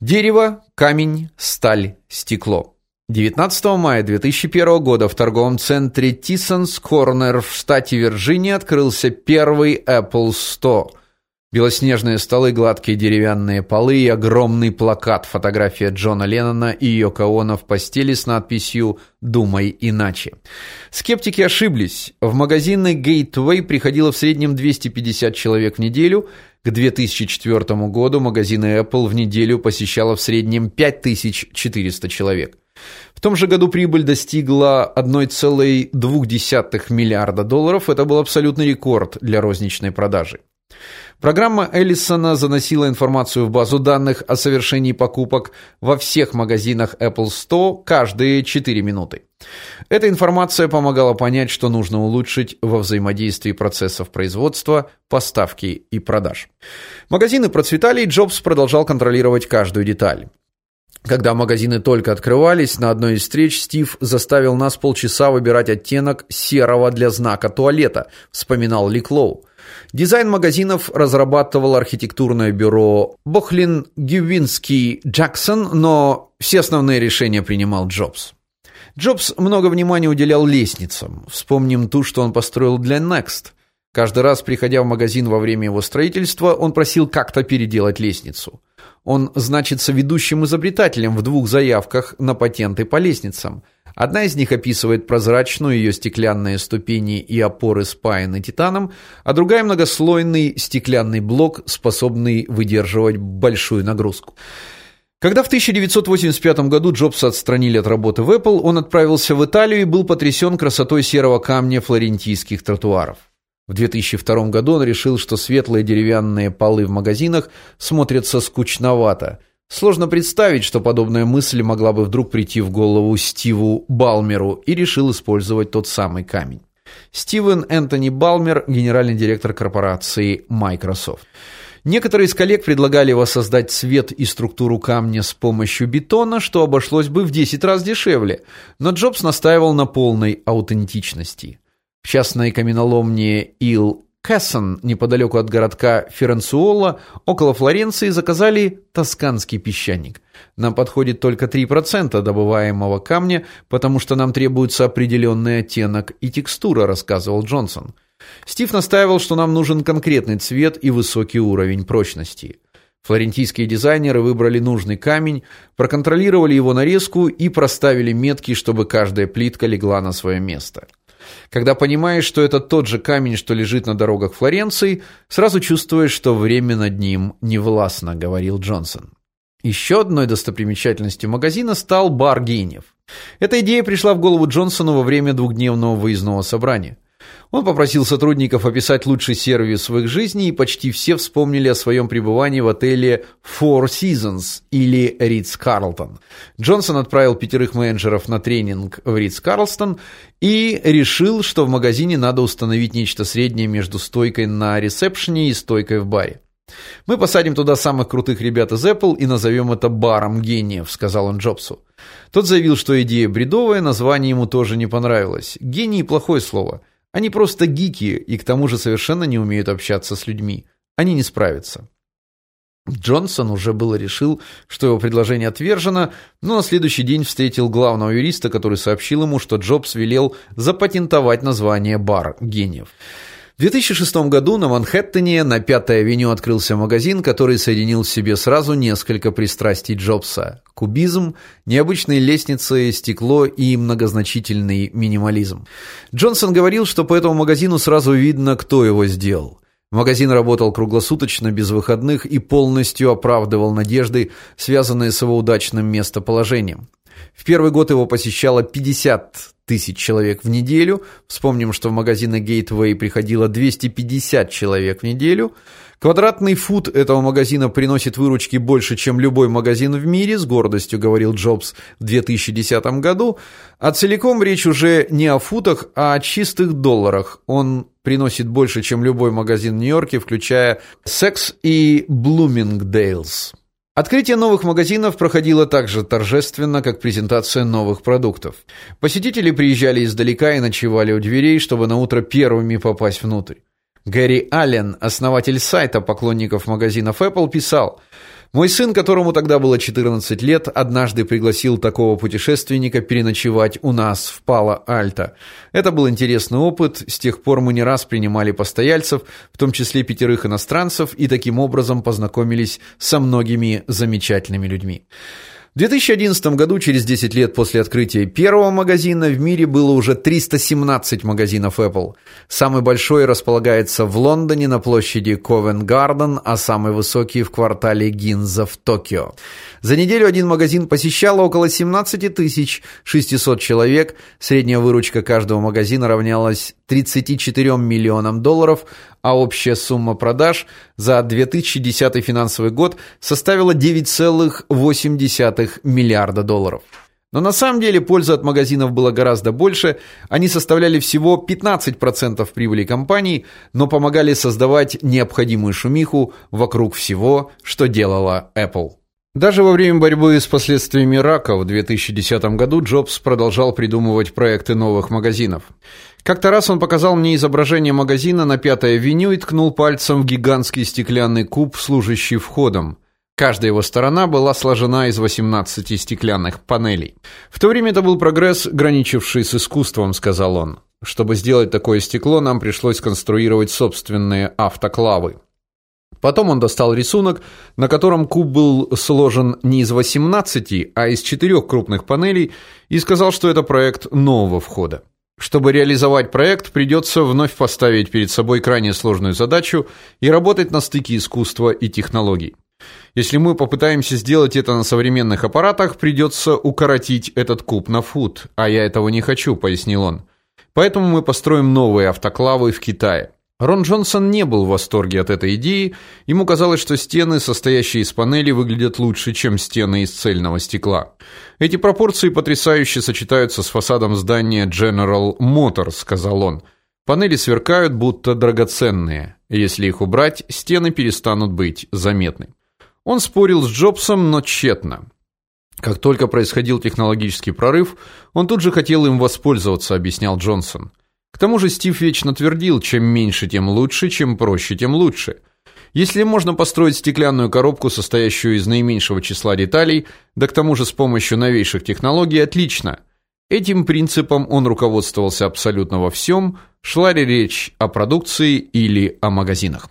Дерево, камень, сталь, стекло. 19 мая 2001 года в торговом центре Tysons Corner в штате Вирджиния открылся первый Apple Store. Белоснежные столы, гладкие деревянные полы и огромный плакат, фотография Джона Леннона и Йоко Оно в постели с надписью «Думай иначе». Скептики ошиблись. В магазины Gateway приходило в среднем 250 человек в неделю. К 2004 году магазины Apple в неделю посещало в среднем 5400 человек. В том же году прибыль достигла 1,2 миллиарда долларов. Это был абсолютный рекорд для розничной продажи. Программа Эллисона заносила информацию в базу данных о совершении покупок во всех магазинах Apple Store каждые 4 минуты. Эта информация помогала понять, что нужно улучшить во взаимодействии процессов производства, поставки и продаж. Магазины процветали, и Джобс продолжал контролировать каждую деталь. Когда магазины только открывались, на одной из встреч Стив заставил нас полчаса выбирать оттенок серого для знака туалета, вспоминал Ли Клоу. Дизайн магазинов разрабатывал архитектурное бюро Бохлин Гювинский Джексон, но все основные решения принимал Джобс. Джобс много внимания уделял лестницам. Вспомним ту, что он построил для Next. Каждый раз, приходя в магазин во время его строительства, он просил как-то переделать лестницу. Он значится ведущим изобретателем в двух заявках на патенты по лестницам – Одна из них описывает прозрачную ее стеклянные ступени и опоры спаяны титаном, а другая многослойный стеклянный блок, способный выдерживать большую нагрузку. Когда в 1985 году Джобса отстранили от работы в Apple, он отправился в Италию и был потрясен красотой серого камня флорентийских тротуаров. В 2002 году он решил, что светлые деревянные полы в магазинах смотрятся скучновато. Сложно представить, что подобная мысль могла бы вдруг прийти в голову Стиву Балмеру, и решил использовать тот самый камень. Стивен Энтони Балмер, генеральный директор корпорации Microsoft. Некоторые из коллег предлагали воссоздать цвет и структуру камня с помощью бетона, что обошлось бы в 10 раз дешевле, но Джобс настаивал на полной аутентичности. В частной каменоломне Ил Кассон, неподалеку от городка Ференцуола, около Флоренции, заказали тосканский песчаник. Нам подходит только 3% добываемого камня, потому что нам требуется определенный оттенок и текстура, рассказывал Джонсон. Стив настаивал, что нам нужен конкретный цвет и высокий уровень прочности. Флорентийские дизайнеры выбрали нужный камень, проконтролировали его нарезку и проставили метки, чтобы каждая плитка легла на свое место. Когда понимаешь, что это тот же камень, что лежит на дорогах Флоренции, сразу чувствуешь, что время над ним не властно, говорил Джонсон. Еще одной достопримечательностью магазина стал бар гениев. Эта идея пришла в голову Джонсону во время двухдневного выездного собрания. Он попросил сотрудников описать лучший сервис в их жизни, и почти все вспомнили о своем пребывании в отеле Four Seasons или Ritz-Carlton. Джонсон отправил пятерых менеджеров на тренинг в Ritz-Carlton и решил, что в магазине надо установить нечто среднее между стойкой на ресепшене и стойкой в баре. Мы посадим туда самых крутых ребят из Apple и назовем это баром гениев, сказал он Джобсу. Тот заявил, что идея бредовая, название ему тоже не понравилось. Гений плохое слово. Они просто гики и к тому же совершенно не умеют общаться с людьми. Они не справятся. Джонсон уже было решил, что его предложение отвержено, но на следующий день встретил главного юриста, который сообщил ему, что Джобс велел запатентовать название бар гениев. В 2006 году на Манхэттене на Пятой авеню открылся магазин, который соединил в себе сразу несколько пристрастий Джобса: кубизм, необычные лестницы, стекло и многозначительный минимализм. Джонсон говорил, что по этому магазину сразу видно, кто его сделал. Магазин работал круглосуточно, без выходных и полностью оправдывал надежды, связанные с его удачным местоположением. В первый год его посещало 50 тысяч человек в неделю. Вспомним, что в магазины Gateway приходило 250 человек в неделю. Квадратный фут этого магазина приносит выручки больше, чем любой магазин в мире, с гордостью говорил Джобс в 2010 году. А целиком речь уже не о футах, а о чистых долларах. Он приносит больше, чем любой магазин в Нью-Йорке, включая Sex и Bloomingdale's. Открытие новых магазинов проходило так же торжественно, как презентация новых продуктов. Посетители приезжали издалека и ночевали у дверей, чтобы на утро первыми попасть внутрь. Гэри Аллен, основатель сайта поклонников магазинов Apple, писал: Мой сын, которому тогда было 14 лет, однажды пригласил такого путешественника переночевать у нас в Пало-Альто. Это был интересный опыт. С тех пор мы не раз принимали постояльцев, в том числе пятерых иностранцев, и таким образом познакомились со многими замечательными людьми. В 2011 году, через 10 лет после открытия первого магазина, в мире было уже 317 магазинов Apple. Самый большой располагается в Лондоне на площади Ковент-Гарден, а самый высокий в квартале Гинза в Токио. За неделю один магазин посещало около 17 600 человек. Средняя выручка каждого магазина равнялась 34 миллионам долларов, а общая сумма продаж за 2010 финансовый год составила 9,8 миллиарда долларов. Но на самом деле польза от магазинов была гораздо больше. Они составляли всего 15% прибыли компании, но помогали создавать необходимую шумиху вокруг всего, что делала Apple. Даже во время борьбы с последствиями рака в 2010 году Джобс продолжал придумывать проекты новых магазинов. Как-то раз он показал мне изображение магазина на Пятой авеню и ткнул пальцем в гигантский стеклянный куб, служащий входом. Каждая его сторона была сложена из 18 стеклянных панелей. В то время это был прогресс, граничивший с искусством, сказал он. Чтобы сделать такое стекло, нам пришлось конструировать собственные автоклавы. Потом он достал рисунок, на котором куб был сложен не из 18, а из четырех крупных панелей, и сказал, что это проект нового входа. Чтобы реализовать проект, придется вновь поставить перед собой крайне сложную задачу и работать на стыке искусства и технологий. Если мы попытаемся сделать это на современных аппаратах, придется укоротить этот куб на фут, а я этого не хочу, пояснил он. Поэтому мы построим новые автоклавы в Китае. Рон Джонсон не был в восторге от этой идеи. Ему казалось, что стены, состоящие из панелей, выглядят лучше, чем стены из цельного стекла. Эти пропорции потрясающе сочетаются с фасадом здания General Motors, сказал он. Панели сверкают будто драгоценные. Если их убрать, стены перестанут быть заметны. Он спорил с Джобсом, но тщетно. Как только происходил технологический прорыв, он тут же хотел им воспользоваться, объяснял Джонсон. К тому же Стив вечно твердил, чем меньше, тем лучше, чем проще, тем лучше. Если можно построить стеклянную коробку, состоящую из наименьшего числа деталей, да к тому же с помощью новейших технологий, отлично. Этим принципом он руководствовался абсолютно во всем, шла ли речь о продукции или о магазинах.